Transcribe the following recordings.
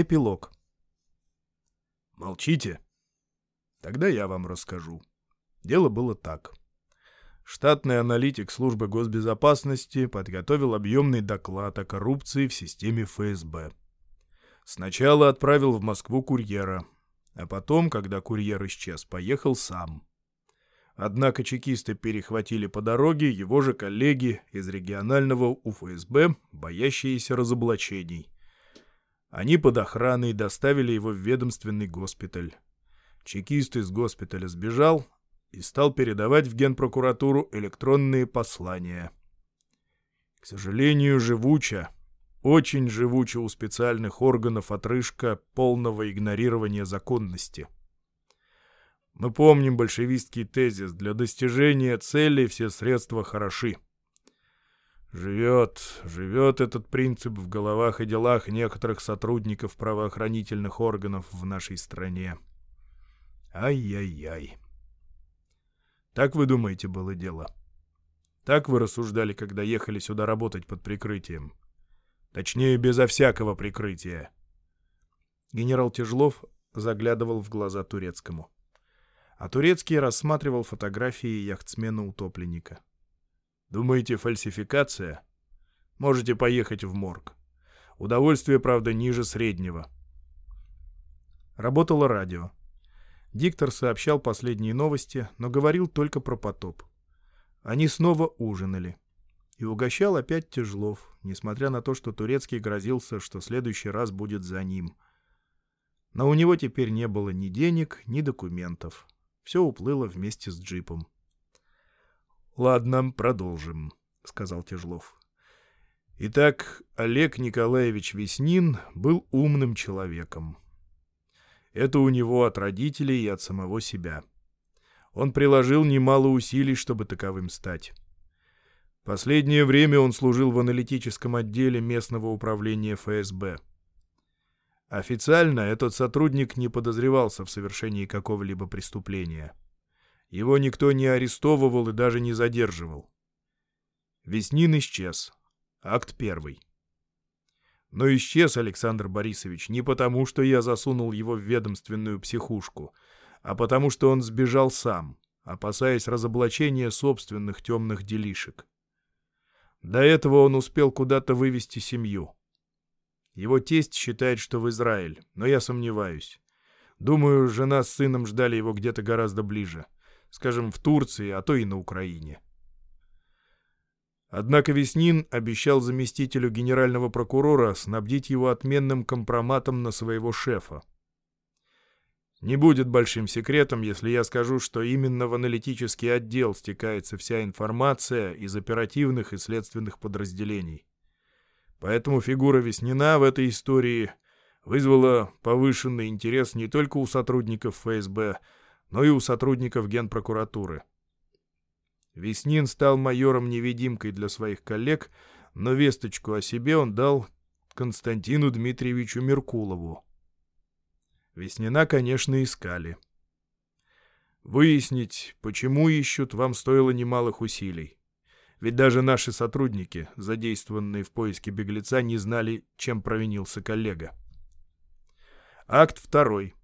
Эпилог. Молчите? Тогда я вам расскажу. Дело было так. Штатный аналитик службы госбезопасности подготовил объемный доклад о коррупции в системе ФСБ. Сначала отправил в Москву курьера, а потом, когда курьер исчез, поехал сам. Однако чекисты перехватили по дороге его же коллеги из регионального УФСБ, боящиеся разоблачений. Они под охраной доставили его в ведомственный госпиталь. Чекист из госпиталя сбежал и стал передавать в генпрокуратуру электронные послания. К сожалению, живуча, очень живуча у специальных органов отрыжка полного игнорирования законности. Мы помним большевистский тезис «для достижения цели все средства хороши». Живет, живет этот принцип в головах и делах некоторых сотрудников правоохранительных органов в нашей стране. Ай-яй-яй. Так вы думаете, было дело? Так вы рассуждали, когда ехали сюда работать под прикрытием? Точнее, безо всякого прикрытия. Генерал Тяжлов заглядывал в глаза Турецкому. А Турецкий рассматривал фотографии яхтсмена-утопленника. Думаете, фальсификация? Можете поехать в морг. Удовольствие, правда, ниже среднего. Работало радио. Диктор сообщал последние новости, но говорил только про потоп. Они снова ужинали. И угощал опять Тяжлов, несмотря на то, что Турецкий грозился, что следующий раз будет за ним. Но у него теперь не было ни денег, ни документов. Все уплыло вместе с джипом. «Ладно, продолжим», — сказал Тяжлов. Итак, Олег Николаевич Веснин был умным человеком. Это у него от родителей и от самого себя. Он приложил немало усилий, чтобы таковым стать. Последнее время он служил в аналитическом отделе местного управления ФСБ. Официально этот сотрудник не подозревался в совершении какого-либо преступления. Его никто не арестовывал и даже не задерживал. Веснин исчез. Акт первый. Но исчез Александр Борисович не потому, что я засунул его в ведомственную психушку, а потому, что он сбежал сам, опасаясь разоблачения собственных темных делишек. До этого он успел куда-то вывести семью. Его тесть считает, что в Израиль, но я сомневаюсь. Думаю, жена с сыном ждали его где-то гораздо ближе — скажем, в Турции, а то и на Украине. Однако Веснин обещал заместителю генерального прокурора снабдить его отменным компроматом на своего шефа. Не будет большим секретом, если я скажу, что именно в аналитический отдел стекается вся информация из оперативных и следственных подразделений. Поэтому фигура Веснина в этой истории вызвала повышенный интерес не только у сотрудников ФСБ, но и у сотрудников Генпрокуратуры. Веснин стал майором-невидимкой для своих коллег, но весточку о себе он дал Константину Дмитриевичу Меркулову. Веснина, конечно, искали. Выяснить, почему ищут, вам стоило немалых усилий. Ведь даже наши сотрудники, задействованные в поиске беглеца, не знали, чем провинился коллега. Акт второй.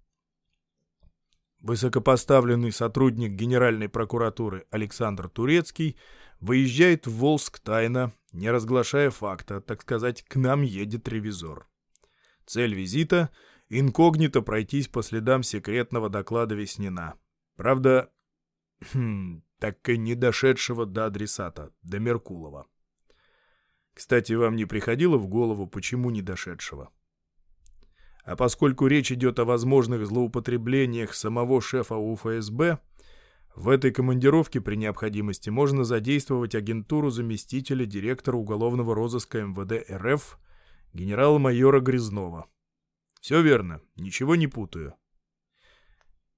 Высокопоставленный сотрудник Генеральной прокуратуры Александр Турецкий выезжает в Волск тайно, не разглашая факта, так сказать, к нам едет ревизор. Цель визита — инкогнито пройтись по следам секретного доклада Веснина. Правда, хм, так и не дошедшего до адресата, до Меркулова. Кстати, вам не приходило в голову, почему не дошедшего? А поскольку речь идет о возможных злоупотреблениях самого шефа УФСБ, в этой командировке при необходимости можно задействовать агентуру заместителя директора уголовного розыска МВД РФ генерала-майора Грязнова. Все верно, ничего не путаю.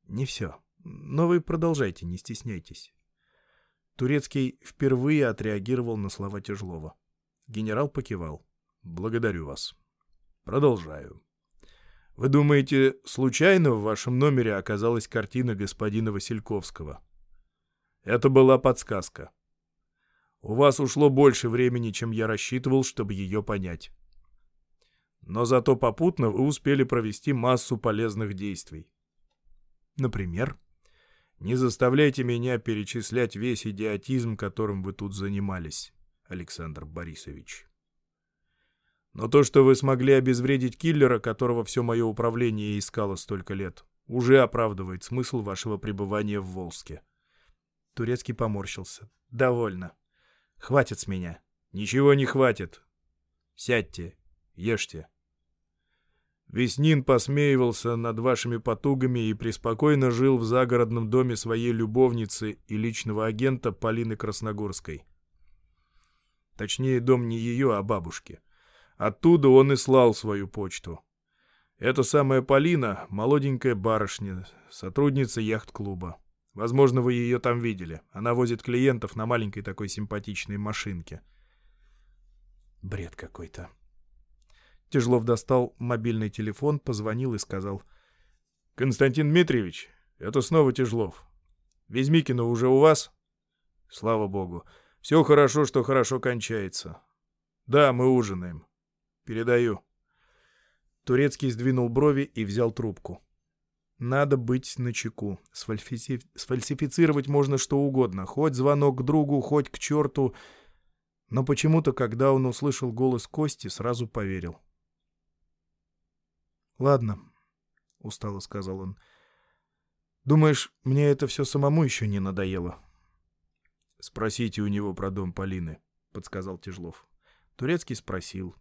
Не все. Но вы продолжайте, не стесняйтесь. Турецкий впервые отреагировал на слова Тяжлова. Генерал покивал. Благодарю вас. Продолжаю. Вы думаете, случайно в вашем номере оказалась картина господина Васильковского? Это была подсказка. У вас ушло больше времени, чем я рассчитывал, чтобы ее понять. Но зато попутно вы успели провести массу полезных действий. Например? Не заставляйте меня перечислять весь идиотизм, которым вы тут занимались, Александр Борисович. Но то, что вы смогли обезвредить киллера, которого все мое управление искало столько лет, уже оправдывает смысл вашего пребывания в Волске. Турецкий поморщился. «Довольно. Хватит с меня». «Ничего не хватит. Сядьте, ешьте». Веснин посмеивался над вашими потугами и преспокойно жил в загородном доме своей любовницы и личного агента Полины Красногорской. Точнее, дом не ее, а бабушки. Оттуда он и слал свою почту. Эта самая Полина — молоденькая барышня, сотрудница яхт-клуба. Возможно, вы ее там видели. Она возит клиентов на маленькой такой симпатичной машинке. Бред какой-то. Тяжелов достал мобильный телефон, позвонил и сказал. «Константин Дмитриевич, это снова Тяжлов. Везьмикина уже у вас?» «Слава богу. Все хорошо, что хорошо кончается. Да, мы ужинаем. Передаю». Турецкий сдвинул брови и взял трубку. Надо быть начеку. Сфальсифи... Сфальсифицировать можно что угодно. Хоть звонок к другу, хоть к черту. Но почему-то, когда он услышал голос Кости, сразу поверил. «Ладно», — устало сказал он. «Думаешь, мне это все самому еще не надоело?» «Спросите у него про дом Полины», — подсказал Тяжлов. Турецкий спросил.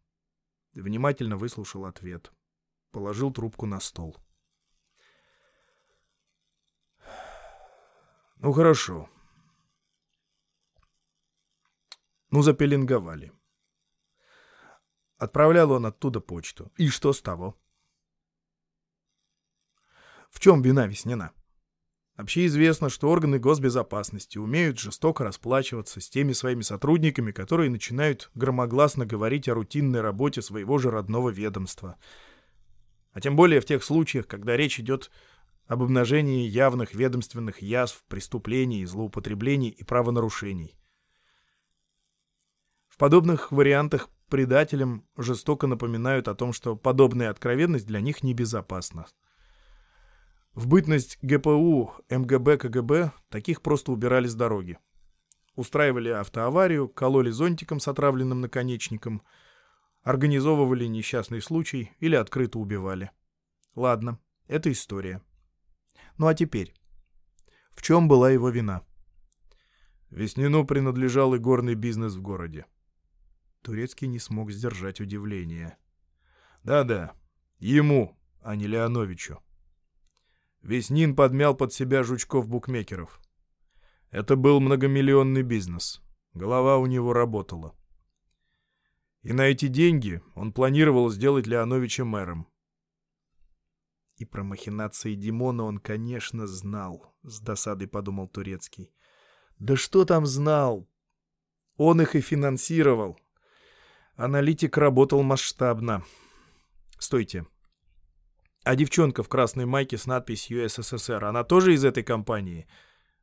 Внимательно выслушал ответ. Положил трубку на стол. «Ну, хорошо. Ну, запеленговали. Отправлял он оттуда почту. И что с того?» В чем вина Веснина? Вообще известно, что органы госбезопасности умеют жестоко расплачиваться с теми своими сотрудниками, которые начинают громогласно говорить о рутинной работе своего же родного ведомства. А тем более в тех случаях, когда речь идет об обнажении явных ведомственных язв, преступлений, злоупотреблений и правонарушений. В подобных вариантах предателям жестоко напоминают о том, что подобная откровенность для них небезопасна. В бытность ГПУ, МГБ, КГБ таких просто убирали с дороги. Устраивали автоаварию, кололи зонтиком с отравленным наконечником, организовывали несчастный случай или открыто убивали. Ладно, это история. Ну а теперь? В чем была его вина? Веснину принадлежал и горный бизнес в городе. Турецкий не смог сдержать удивление. Да-да, ему, а не Леоновичу. Веснин подмял под себя жучков-букмекеров. Это был многомиллионный бизнес. Голова у него работала. И на эти деньги он планировал сделать Леоновича мэром. И про махинации Димона он, конечно, знал, с досадой подумал Турецкий. Да что там знал? Он их и финансировал. Аналитик работал масштабно. Стойте. А девчонка в красной майке с надписью «СССР», она тоже из этой компании?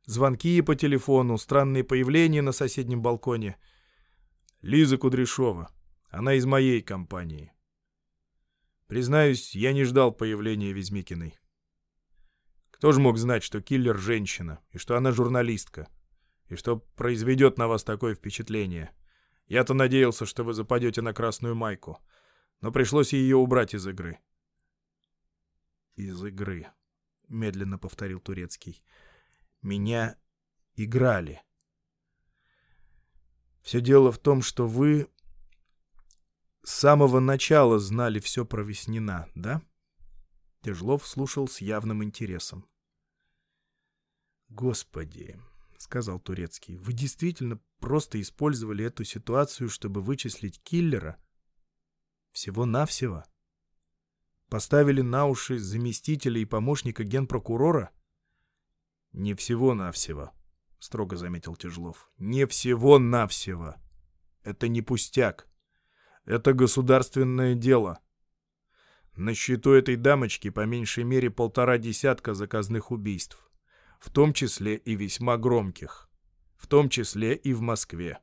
Звонки по телефону, странные появления на соседнем балконе. Лиза Кудряшова. Она из моей компании. Признаюсь, я не ждал появления Везмикиной. Кто же мог знать, что киллер — женщина, и что она журналистка, и что произведет на вас такое впечатление? Я-то надеялся, что вы западете на красную майку, но пришлось ее убрать из игры из игры», — медленно повторил Турецкий. «Меня играли. Все дело в том, что вы с самого начала знали все про Веснина, да?» Тяжлов слушал с явным интересом. «Господи!» — сказал Турецкий. «Вы действительно просто использовали эту ситуацию, чтобы вычислить киллера? Всего-навсего?» Поставили на уши заместителя и помощника генпрокурора? Не всего-навсего, строго заметил Тяжлов. Не всего-навсего. Это не пустяк. Это государственное дело. На счету этой дамочки по меньшей мере полтора десятка заказных убийств. В том числе и весьма громких. В том числе и в Москве.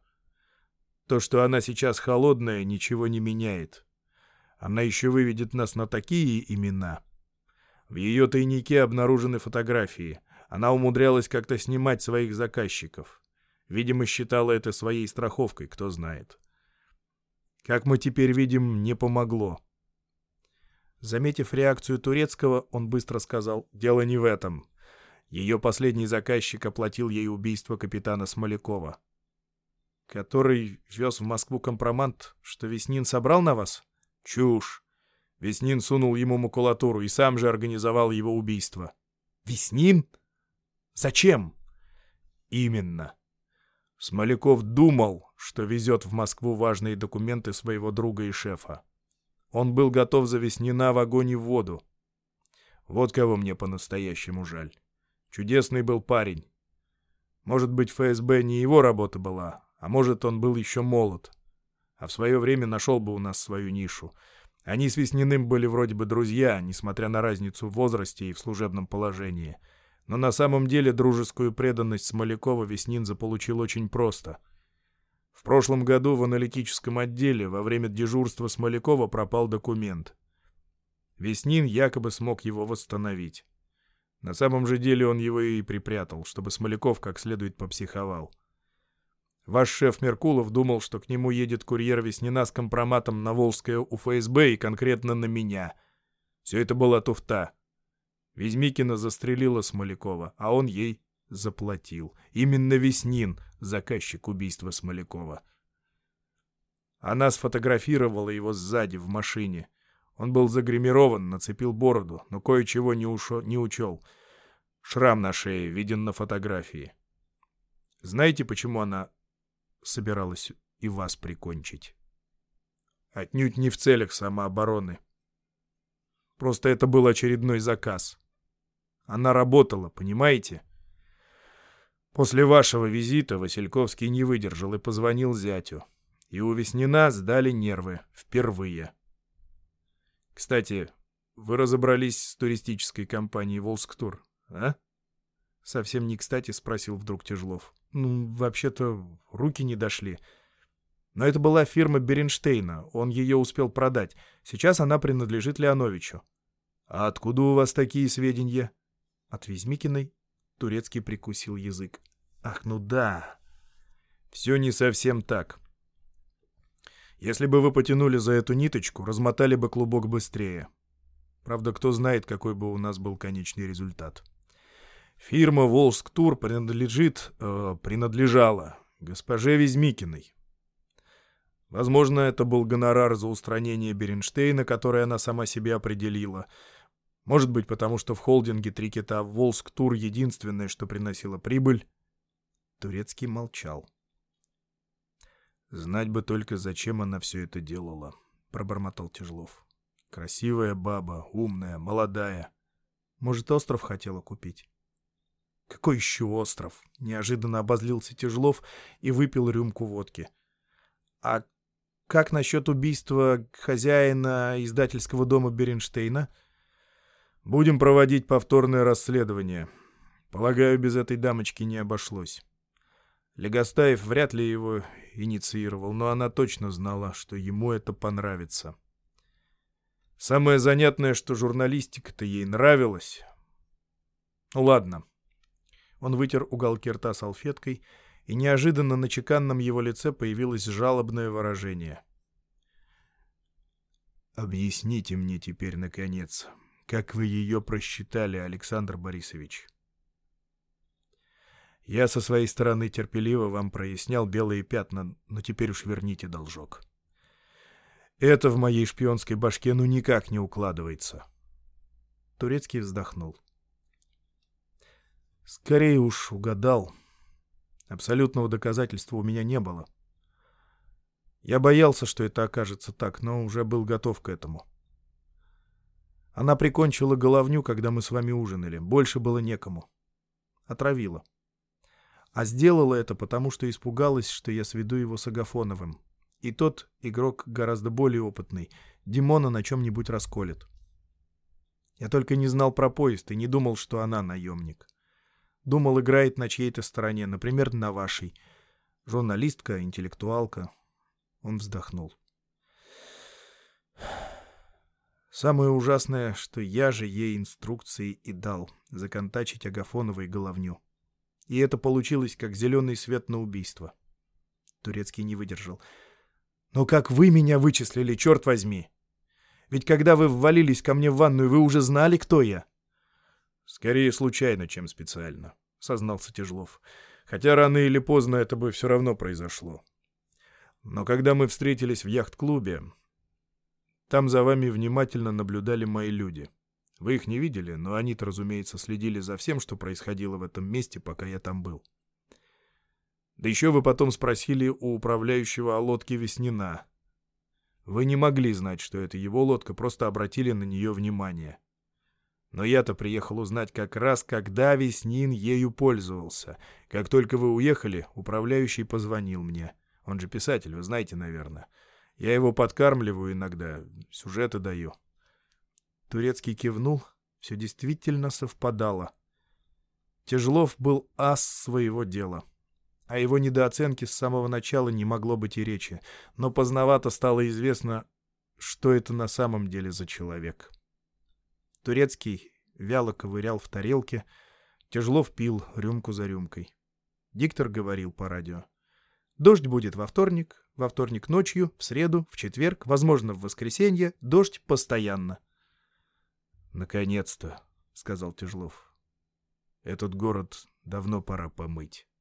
То, что она сейчас холодная, ничего не меняет. Она еще выведет нас на такие имена. В ее тайнике обнаружены фотографии. Она умудрялась как-то снимать своих заказчиков. Видимо, считала это своей страховкой, кто знает. Как мы теперь видим, не помогло. Заметив реакцию турецкого, он быстро сказал «Дело не в этом. Ее последний заказчик оплатил ей убийство капитана Смолякова. Который вез в Москву компромат, что Веснин собрал на вас? Чушь. Веснин сунул ему макулатуру и сам же организовал его убийство. Веснин? Зачем? Именно. Смоляков думал, что везет в Москву важные документы своего друга и шефа. Он был готов за Веснина в огонь и в воду. Вот кого мне по-настоящему жаль. Чудесный был парень. Может быть, ФСБ не его работа была, а может, он был еще молод. А в свое время нашел бы у нас свою нишу. Они с Весниным были вроде бы друзья, несмотря на разницу в возрасте и в служебном положении. Но на самом деле дружескую преданность Смолякова Веснин заполучил очень просто. В прошлом году в аналитическом отделе во время дежурства Смолякова пропал документ. Веснин якобы смог его восстановить. На самом же деле он его и припрятал, чтобы Смоляков как следует попсиховал. Ваш шеф Меркулов думал, что к нему едет курьер Веснина с компроматом на Волжское у ФСБ и конкретно на меня. Все это была туфта. Везмикина застрелила Смолякова, а он ей заплатил. Именно Веснин, заказчик убийства Смолякова. Она сфотографировала его сзади, в машине. Он был загримирован, нацепил бороду, но кое-чего не, не учел. Шрам на шее виден на фотографии. Знаете, почему она собиралась и вас прикончить? Отнюдь не в целях самообороны. Просто это был очередной заказ. Она работала, понимаете? После вашего визита Васильковский не выдержал и позвонил зятю. И у Веснина сдали нервы. Впервые. Кстати, вы разобрались с туристической компанией «Волсктур», а? Совсем не кстати спросил вдруг Тяжлов. Ну, вообще-то, руки не дошли. Но это была фирма Беренштейна, он ее успел продать. Сейчас она принадлежит Леоновичу. А откуда у вас такие сведения? От Везмикиной Турецкий прикусил язык. Ах, ну да. Все не совсем так. Если бы вы потянули за эту ниточку, размотали бы клубок быстрее. Правда, кто знает, какой бы у нас был конечный результат. Фирма «Волжск Тур» принадлежит, э, принадлежала госпоже Везмикиной. Возможно, это был гонорар за устранение Беренштейна, который она сама себе определила. Может быть, потому что в холдинге «Три кита» «Волжск Тур» единственное, что приносило прибыль. Турецкий молчал. «Знать бы только, зачем она все это делала», — пробормотал Тяжлов. «Красивая баба, умная, молодая. Может, остров хотела купить?» «Какой еще остров?» — неожиданно обозлился Тяжлов и выпил рюмку водки. «А как насчет убийства хозяина издательского дома Беренштейна?» «Будем проводить повторное расследование. Полагаю, без этой дамочки не обошлось». Легостаев вряд ли его инициировал, но она точно знала, что ему это понравится. Самое занятное, что журналистика-то ей нравилась. Ладно. Он вытер уголки рта салфеткой, и неожиданно на чеканном его лице появилось жалобное выражение. «Объясните мне теперь, наконец, как вы ее просчитали, Александр Борисович?» Я со своей стороны терпеливо вам прояснял белые пятна, но теперь уж верните должок. Это в моей шпионской башке ну никак не укладывается. Турецкий вздохнул. Скорее уж угадал. Абсолютного доказательства у меня не было. Я боялся, что это окажется так, но уже был готов к этому. Она прикончила головню, когда мы с вами ужинали. Больше было некому. Отравила. А сделала это потому, что испугалась, что я сведу его с Агафоновым. И тот, игрок гораздо более опытный, Димона на чем-нибудь расколет. Я только не знал про поезд и не думал, что она наемник. Думал, играет на чьей-то стороне, например, на вашей. Журналистка, интеллектуалка. Он вздохнул. Самое ужасное, что я же ей инструкции и дал законтачить Агафоновой головню. И это получилось как зеленый свет на убийство. Турецкий не выдержал. «Но как вы меня вычислили, черт возьми! Ведь когда вы ввалились ко мне в ванную, вы уже знали, кто я?» «Скорее случайно, чем специально», — сознался Тяжлов. «Хотя рано или поздно это бы все равно произошло. Но когда мы встретились в яхт-клубе, там за вами внимательно наблюдали мои люди. Вы их не видели, но они-то, разумеется, следили за всем, что происходило в этом месте, пока я там был. Да еще вы потом спросили у управляющего о лодке Веснина. Вы не могли знать, что это его лодка, просто обратили на нее внимание. Но я-то приехал узнать как раз, когда Веснин ею пользовался. Как только вы уехали, управляющий позвонил мне. Он же писатель, вы знаете, наверное. Я его подкармливаю иногда, сюжеты даю. Турецкий кивнул, все действительно совпадало. Тяжелов был ас своего дела. О его недооценке с самого начала не могло быть и речи, но поздновато стало известно, что это на самом деле за человек. Турецкий вяло ковырял в тарелке, Тяжелов пил рюмку за рюмкой. Диктор говорил по радио. Дождь будет во вторник, во вторник ночью, в среду, в четверг, возможно, в воскресенье. Дождь постоянно. «Наконец-то», — сказал Тяжлов. «Этот город давно пора помыть».